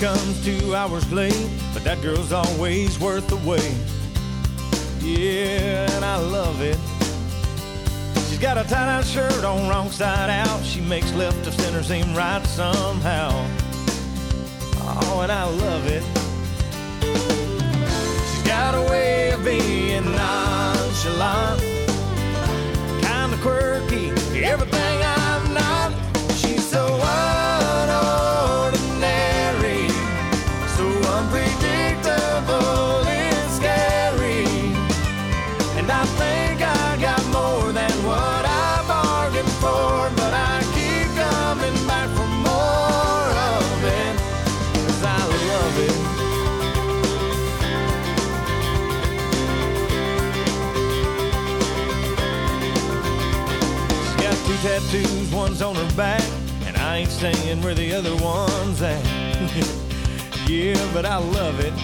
comes two hours late, but that girl's always worth the wait. Yeah, and I love it. She's got a tie-dye shirt on wrong side out. She makes left of center seem right somehow. Oh, and I love it. She's got a way of being nonchalant, kinda quirky, everything I'm I think I got more than what I bargained for, but I keep coming back for more of it, 'cause I love it. She's got two tattoos, one's on her back, and I ain't saying where the other one's at. yeah, but I love it.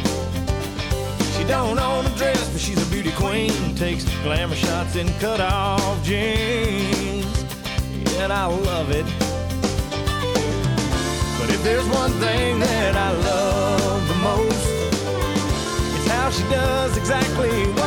Don't own a dress, but she's a beauty queen. Takes glamour shots in cut off jeans. And I love it. But if there's one thing that I love the most, it's how she does exactly what